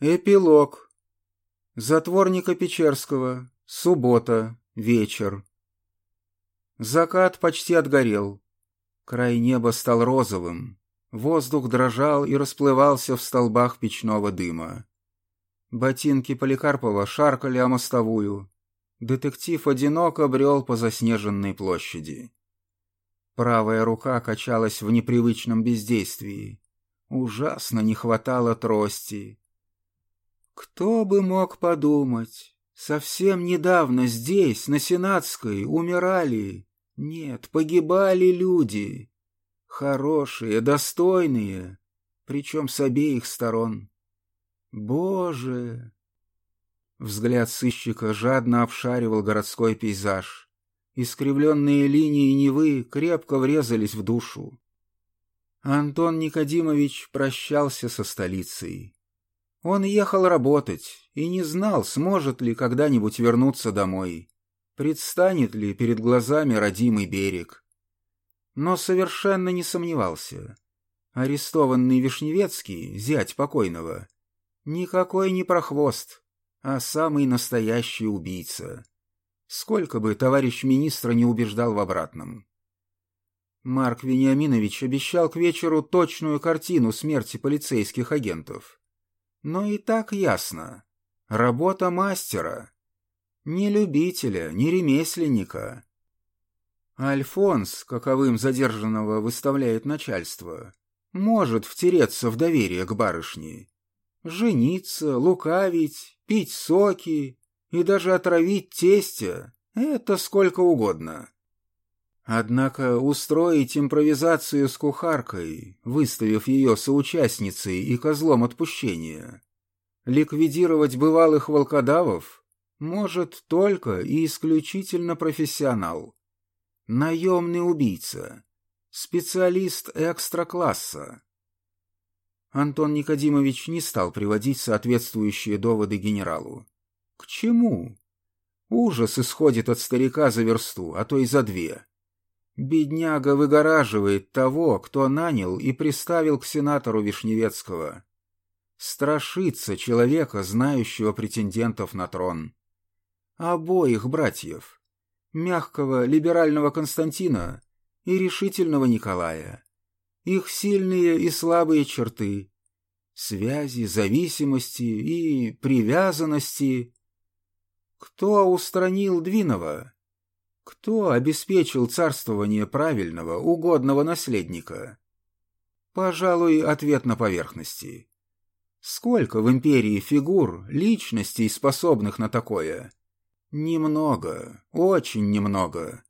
Эпилог. Затворника Печерского. Суббота. Вечер. Закат почти отгорел. Край неба стал розовым. Воздух дрожал и расплывался в столбах печного дыма. Ботинки Поликарпова шаркали о мостовую. Детектив одиноко брел по заснеженной площади. Правая рука качалась в непривычном бездействии. Ужасно не хватало трости. Кто бы мог подумать, совсем недавно здесь, на Сенатской, умирали, нет, погибали люди, хорошие, достойные, причем с обеих сторон. Боже! Взгляд сыщика жадно обшаривал городской пейзаж. Искривленные линии Невы крепко врезались в душу. Антон Никодимович прощался со столицей. Он ехал работать и не знал, сможет ли когда-нибудь вернуться домой, предстанет ли перед глазами родимый берег. Но совершенно не сомневался. Арестованный Вишневецкий, зять покойного, никакой не прохвост, а самый настоящий убийца. Сколько бы товарищ министра не убеждал в обратном. Марк Вениаминович обещал к вечеру точную картину смерти полицейских агентов. Но и так ясно. Работа мастера. Не любителя, не ремесленника. Альфонс, каковым задержанного выставляет начальство, может втереться в доверие к барышне. Жениться, лукавить, пить соки и даже отравить тестя — это сколько угодно. Однако устроить импровизацию с кухаркой, выставив ее соучастницей и козлом отпущения, ликвидировать бывалых волкодавов может только и исключительно профессионал. Наемный убийца, специалист экстра-класса. Антон Никодимович не стал приводить соответствующие доводы генералу. К чему? Ужас исходит от старика за версту, а то и за две. Бедняга выгораживает того, кто нанял и приставил к сенатору Вишневецкого. Страшится человека, знающего претендентов на трон. Обоих братьев. Мягкого либерального Константина и решительного Николая. Их сильные и слабые черты. Связи, зависимости и привязанности. Кто устранил Двинова? Кто обеспечил царствование правильного, угодного наследника? Пожалуй, ответ на поверхности. Сколько в империи фигур, личностей, способных на такое? Немного, очень немного.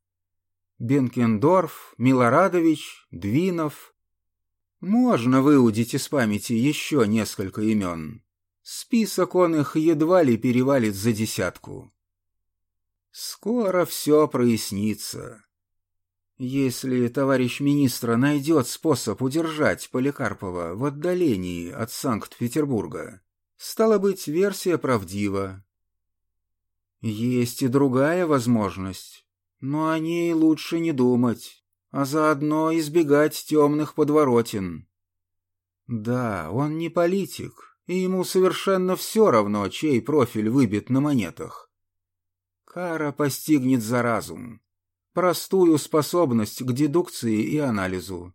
Бенкендорф, Милорадович, Двинов. Можно выудить из памяти еще несколько имен. Список он их едва ли перевалит за десятку. Скоро все прояснится. Если товарищ министра найдет способ удержать Поликарпова в отдалении от Санкт-Петербурга, стало быть, версия правдива. Есть и другая возможность, но о ней лучше не думать, а заодно избегать темных подворотен. Да, он не политик, и ему совершенно все равно, чей профиль выбит на монетах. Кара постигнет за разум, простую способность к дедукции и анализу.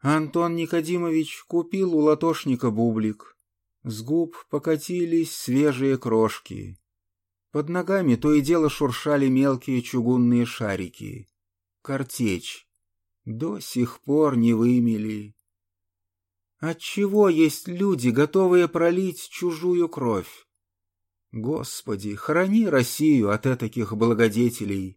Антон Никодимович купил у латошника бублик. С губ покатились свежие крошки. Под ногами то и дело шуршали мелкие чугунные шарики. Картечь. До сих пор не вымели. Отчего есть люди, готовые пролить чужую кровь? Господи, храни Россию от этих благодетелей.